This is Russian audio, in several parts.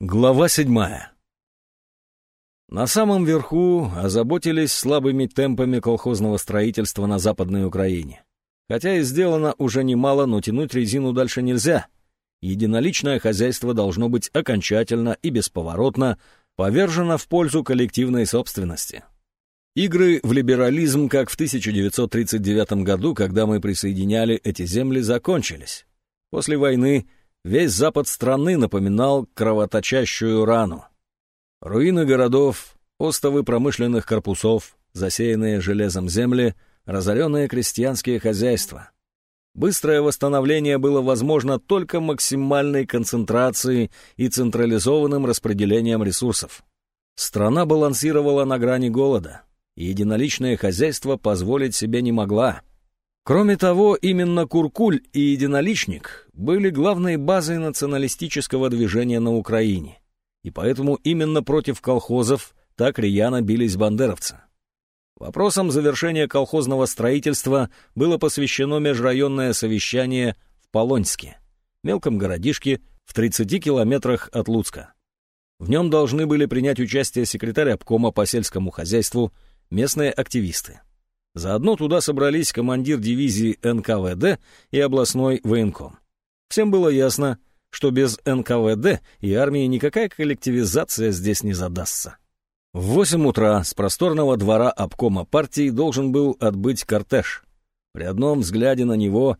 Глава седьмая. На самом верху озаботились слабыми темпами колхозного строительства на Западной Украине. Хотя и сделано уже немало, но тянуть резину дальше нельзя. Единоличное хозяйство должно быть окончательно и бесповоротно повержено в пользу коллективной собственности. Игры в либерализм, как в 1939 году, когда мы присоединяли эти земли, закончились. После войны Весь запад страны напоминал кровоточащую рану. Руины городов, остовы промышленных корпусов, засеянные железом земли, разоренные крестьянские хозяйства. Быстрое восстановление было возможно только максимальной концентрацией и централизованным распределением ресурсов. Страна балансировала на грани голода, и единоличное хозяйство позволить себе не могла — Кроме того, именно Куркуль и Единоличник были главной базой националистического движения на Украине, и поэтому именно против колхозов так рьяно бились бандеровцы. Вопросом завершения колхозного строительства было посвящено межрайонное совещание в Полоньске, мелком городишке в 30 километрах от Луцка. В нем должны были принять участие секретарь обкома по сельскому хозяйству, местные активисты. Заодно туда собрались командир дивизии НКВД и областной военком. Всем было ясно, что без НКВД и армии никакая коллективизация здесь не задастся. В восемь утра с просторного двора обкома партии должен был отбыть кортеж. При одном взгляде на него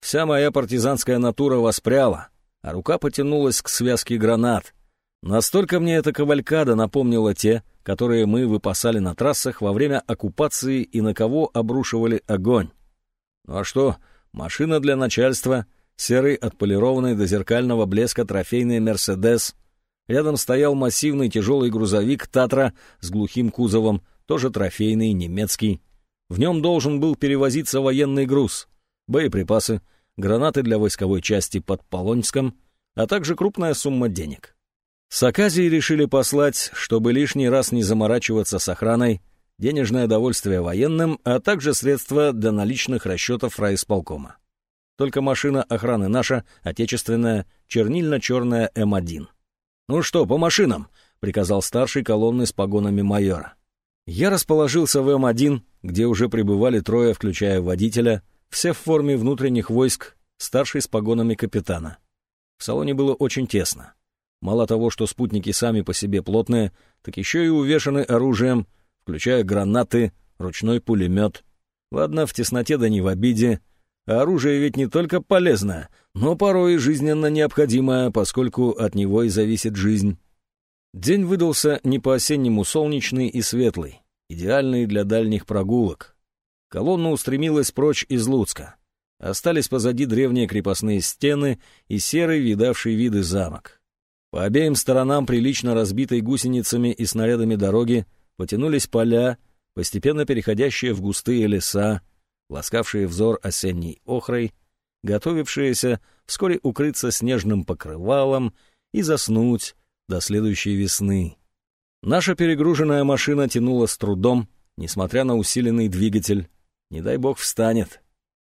вся моя партизанская натура воспряла, а рука потянулась к связке гранат. Настолько мне эта кавалькада напомнила те, которые мы выпасали на трассах во время оккупации и на кого обрушивали огонь. Ну а что, машина для начальства, серый отполированный до зеркального блеска трофейный «Мерседес». Рядом стоял массивный тяжелый грузовик «Татра» с глухим кузовом, тоже трофейный, немецкий. В нем должен был перевозиться военный груз, боеприпасы, гранаты для войсковой части под Полонском, а также крупная сумма денег. С Аказией решили послать, чтобы лишний раз не заморачиваться с охраной, денежное довольствие военным, а также средства для наличных расчетов райисполкома. Только машина охраны наша, отечественная, чернильно-черная М1. «Ну что, по машинам?» — приказал старший колонны с погонами майора. Я расположился в М1, где уже прибывали трое, включая водителя, все в форме внутренних войск, старший с погонами капитана. В салоне было очень тесно. Мало того, что спутники сами по себе плотные, так еще и увешаны оружием, включая гранаты, ручной пулемет. Ладно, в тесноте да не в обиде. А оружие ведь не только полезное, но порой и жизненно необходимое, поскольку от него и зависит жизнь. День выдался не по-осеннему солнечный и светлый, идеальный для дальних прогулок. Колонна устремилась прочь из Луцка. Остались позади древние крепостные стены и серый, видавший виды замок. По обеим сторонам прилично разбитой гусеницами и снарядами дороги потянулись поля, постепенно переходящие в густые леса, ласкавшие взор осенней охрой, готовившиеся вскоре укрыться снежным покрывалом и заснуть до следующей весны. Наша перегруженная машина тянула с трудом, несмотря на усиленный двигатель. Не дай бог встанет.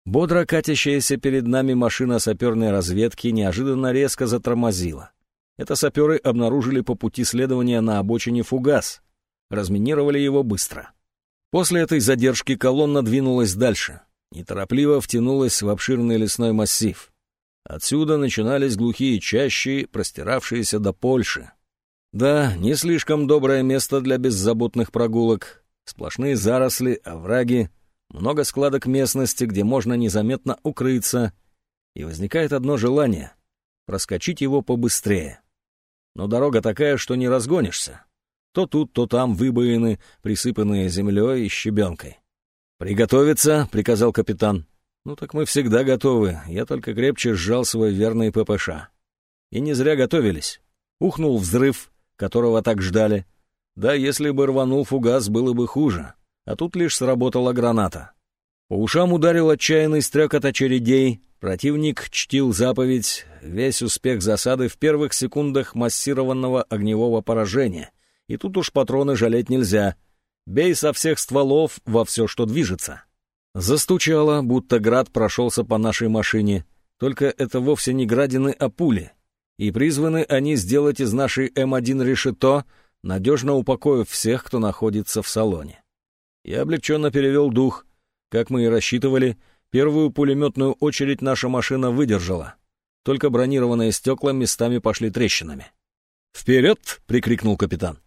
Бодро катящаяся перед нами машина саперной разведки неожиданно резко затормозила. Это саперы обнаружили по пути следования на обочине фугас. Разминировали его быстро. После этой задержки колонна двинулась дальше. Неторопливо втянулась в обширный лесной массив. Отсюда начинались глухие чащи, простиравшиеся до Польши. Да, не слишком доброе место для беззаботных прогулок. Сплошные заросли, овраги, много складок местности, где можно незаметно укрыться. И возникает одно желание — проскочить его побыстрее но дорога такая, что не разгонишься. То тут, то там выбоины, присыпанные землей и щебенкой. «Приготовиться», — приказал капитан. «Ну так мы всегда готовы, я только крепче сжал свой верный ППШ». И не зря готовились. Ухнул взрыв, которого так ждали. Да, если бы рванул фугас, было бы хуже. А тут лишь сработала граната. По ушам ударил отчаянный стрекот очередей, Противник чтил заповедь «Весь успех засады в первых секундах массированного огневого поражения». И тут уж патроны жалеть нельзя. Бей со всех стволов во все, что движется. Застучало, будто град прошелся по нашей машине. Только это вовсе не градины, а пули. И призваны они сделать из нашей М1 решето, надежно упокоив всех, кто находится в салоне. Я облегченно перевел дух. Как мы и рассчитывали, первую пулеметную очередь наша машина выдержала. Только бронированные стекла местами пошли трещинами. «Вперед!» — прикрикнул капитан.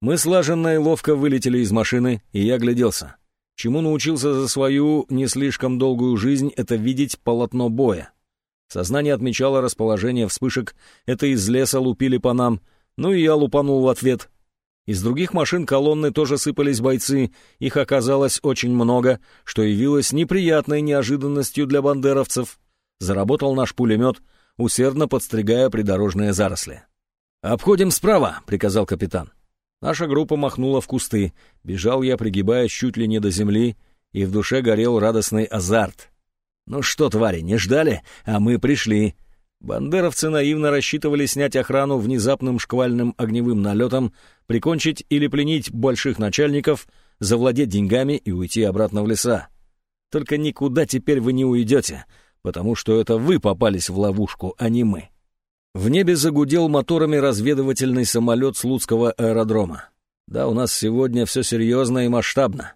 Мы слаженно и ловко вылетели из машины, и я гляделся. Чему научился за свою не слишком долгую жизнь, это видеть полотно боя. Сознание отмечало расположение вспышек, это из леса лупили по нам, ну и я лупанул в ответ. Из других машин колонны тоже сыпались бойцы, их оказалось очень много, что явилось неприятной неожиданностью для бандеровцев. Заработал наш пулемет, усердно подстригая придорожные заросли. «Обходим справа», — приказал капитан. Наша группа махнула в кусты. Бежал я, пригибаясь чуть ли не до земли, и в душе горел радостный азарт. «Ну что, твари, не ждали? А мы пришли». Бандеровцы наивно рассчитывали снять охрану внезапным шквальным огневым налетом, прикончить или пленить больших начальников, завладеть деньгами и уйти обратно в леса. Только никуда теперь вы не уйдете, потому что это вы попались в ловушку, а не мы. В небе загудел моторами разведывательный самолет Слуцкого аэродрома. Да, у нас сегодня все серьезно и масштабно.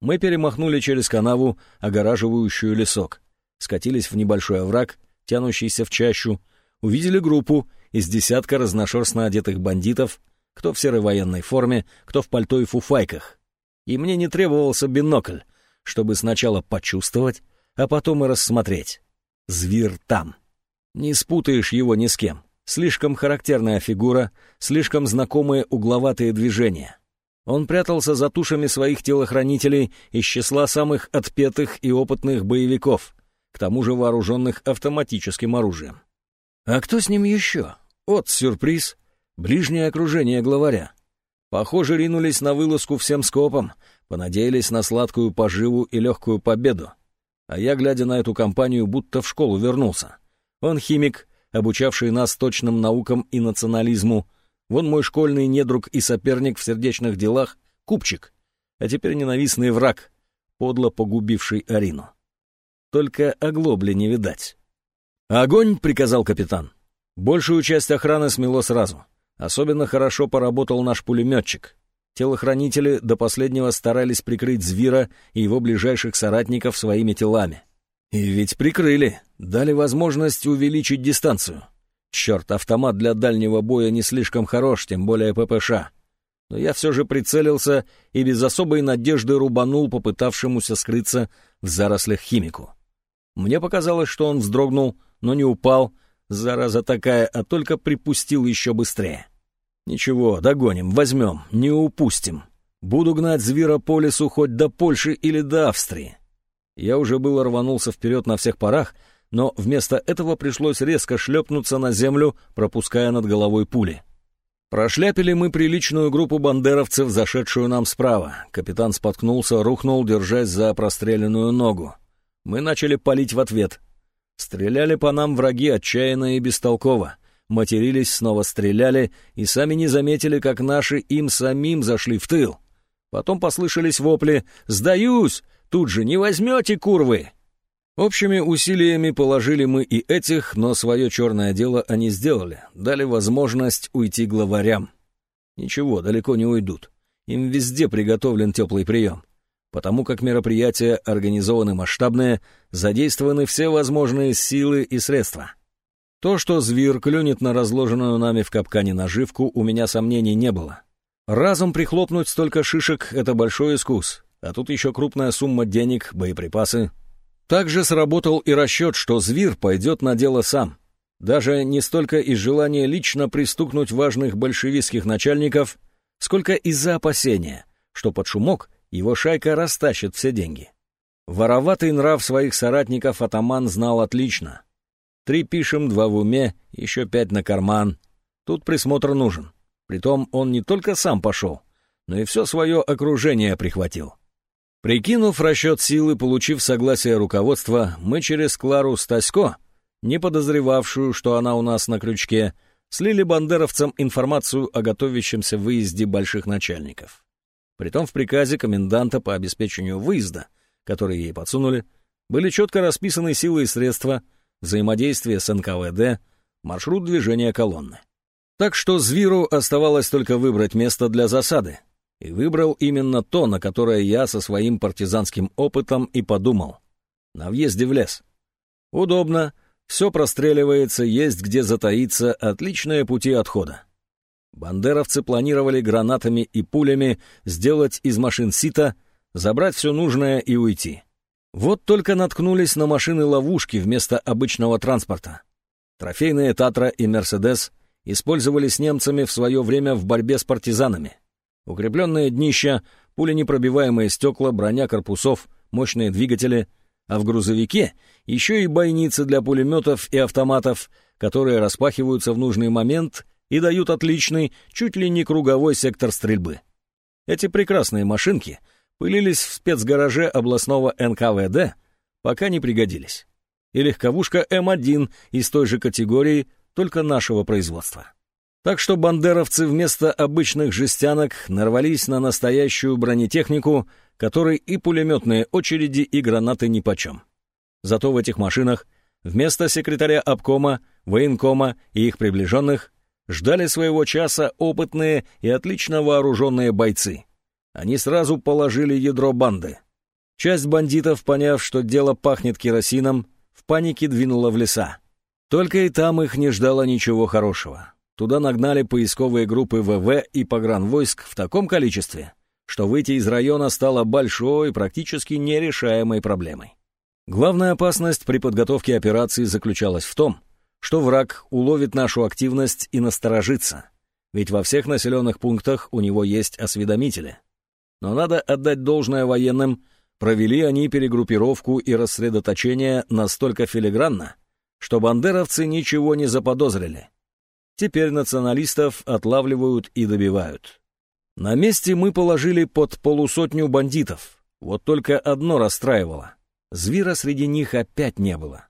Мы перемахнули через канаву, огораживающую лесок, скатились в небольшой овраг, тянущийся в чащу, увидели группу из десятка разношерстно одетых бандитов, кто в серой военной форме, кто в пальто и фуфайках. И мне не требовался бинокль, чтобы сначала почувствовать, а потом и рассмотреть. Зверь там. Не спутаешь его ни с кем. Слишком характерная фигура, слишком знакомые угловатые движения. Он прятался за тушами своих телохранителей из числа самых отпетых и опытных боевиков, к тому же вооруженных автоматическим оружием. А кто с ним еще? Вот сюрприз. Ближнее окружение главаря. Похоже, ринулись на вылазку всем скопом, понадеялись на сладкую поживу и легкую победу. А я, глядя на эту компанию, будто в школу вернулся. Он химик, обучавший нас точным наукам и национализму. Вон мой школьный недруг и соперник в сердечных делах — Купчик, а теперь ненавистный враг, подло погубивший Арину. Только оглобли не видать. «Огонь!» — приказал капитан. Большую часть охраны смело сразу. Особенно хорошо поработал наш пулеметчик. Телохранители до последнего старались прикрыть Звира и его ближайших соратников своими телами. И ведь прикрыли, дали возможность увеличить дистанцию. Черт, автомат для дальнего боя не слишком хорош, тем более ППШ. Но я все же прицелился и без особой надежды рубанул попытавшемуся скрыться в зарослях химику. Мне показалось, что он вздрогнул, но не упал, зараза такая, а только припустил еще быстрее. Ничего, догоним, возьмем, не упустим. Буду гнать звера по лесу хоть до Польши или до Австрии. Я уже было рванулся вперед на всех парах, но вместо этого пришлось резко шлепнуться на землю, пропуская над головой пули. Прошляпили мы приличную группу бандеровцев, зашедшую нам справа. Капитан споткнулся, рухнул, держась за простреленную ногу. Мы начали палить в ответ. Стреляли по нам враги отчаянно и бестолково. Матерились, снова стреляли, и сами не заметили, как наши им самим зашли в тыл. Потом послышались вопли «Сдаюсь! Тут же не возьмете, курвы!» Общими усилиями положили мы и этих, но свое черное дело они сделали, дали возможность уйти главарям. Ничего, далеко не уйдут. Им везде приготовлен теплый прием. Потому как мероприятия организованы масштабные, задействованы все возможные силы и средства. То, что зверь клюнет на разложенную нами в капкане наживку, у меня сомнений не было. Разом прихлопнуть столько шишек — это большой искус, а тут еще крупная сумма денег, боеприпасы. Также сработал и расчет, что зверь пойдет на дело сам. Даже не столько из желания лично пристукнуть важных большевистских начальников, сколько из-за опасения, что под шумок его шайка растащит все деньги. Вороватый нрав своих соратников атаман знал отлично. Три пишем, два в уме, еще пять на карман. Тут присмотр нужен. Притом он не только сам пошел, но и все свое окружение прихватил. Прикинув расчет силы, получив согласие руководства, мы через Клару Стасько, не подозревавшую, что она у нас на крючке, слили бандеровцам информацию о готовящемся выезде больших начальников. Притом в приказе коменданта по обеспечению выезда, который ей подсунули, были четко расписаны силы и средства, взаимодействие с НКВД, маршрут движения колонны. Так что Звиру оставалось только выбрать место для засады. И выбрал именно то, на которое я со своим партизанским опытом и подумал. На въезде в лес. Удобно, все простреливается, есть где затаиться, отличные пути отхода. Бандеровцы планировали гранатами и пулями сделать из машин сито, забрать все нужное и уйти. Вот только наткнулись на машины-ловушки вместо обычного транспорта. Трофейные «Татра» и «Мерседес» использовались немцами в свое время в борьбе с партизанами. Укрепленные днища, пуленепробиваемые стекла, броня корпусов, мощные двигатели, а в грузовике еще и бойницы для пулеметов и автоматов, которые распахиваются в нужный момент и дают отличный, чуть ли не круговой сектор стрельбы. Эти прекрасные машинки пылились в спецгараже областного НКВД, пока не пригодились. И легковушка М1 из той же категории, только нашего производства. Так что бандеровцы вместо обычных жестянок нарвались на настоящую бронетехнику, которой и пулеметные очереди, и гранаты нипочем. Зато в этих машинах вместо секретаря обкома, военкома и их приближенных ждали своего часа опытные и отлично вооруженные бойцы. Они сразу положили ядро банды. Часть бандитов, поняв, что дело пахнет керосином, в панике двинула в леса. Только и там их не ждало ничего хорошего. Туда нагнали поисковые группы ВВ и погранвойск в таком количестве, что выйти из района стало большой, практически нерешаемой проблемой. Главная опасность при подготовке операции заключалась в том, что враг уловит нашу активность и насторожится, ведь во всех населенных пунктах у него есть осведомители. Но надо отдать должное военным, провели они перегруппировку и рассредоточение настолько филигранно, что бандеровцы ничего не заподозрили. Теперь националистов отлавливают и добивают. На месте мы положили под полусотню бандитов. Вот только одно расстраивало. Звира среди них опять не было.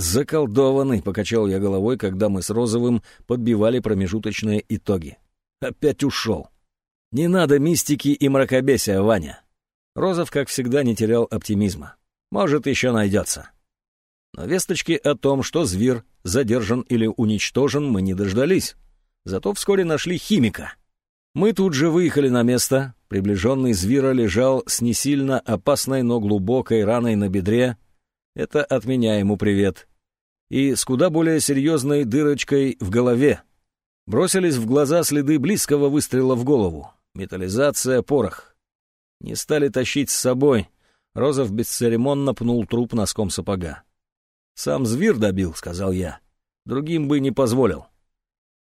«Заколдованный», — покачал я головой, когда мы с Розовым подбивали промежуточные итоги. «Опять ушел». «Не надо мистики и мракобесия, Ваня». Розов, как всегда, не терял оптимизма. «Может, еще найдется». Но весточки о том, что зверь задержан или уничтожен, мы не дождались. Зато вскоре нашли химика. Мы тут же выехали на место. Приближенный звера лежал с не сильно опасной, но глубокой раной на бедре, это от меня ему привет. И с куда более серьезной дырочкой в голове. Бросились в глаза следы близкого выстрела в голову. Металлизация, порох. Не стали тащить с собой. Розов бесцеремонно пнул труп носком сапога. «Сам зверь добил», — сказал я. «Другим бы не позволил».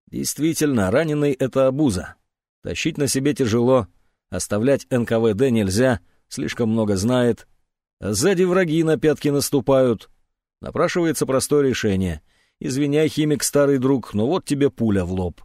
Действительно, раненый — это обуза. Тащить на себе тяжело, оставлять НКВД нельзя, слишком много знает, Сзади враги на пятки наступают. Напрашивается простое решение. Извиняй, химик, старый друг, но вот тебе пуля в лоб.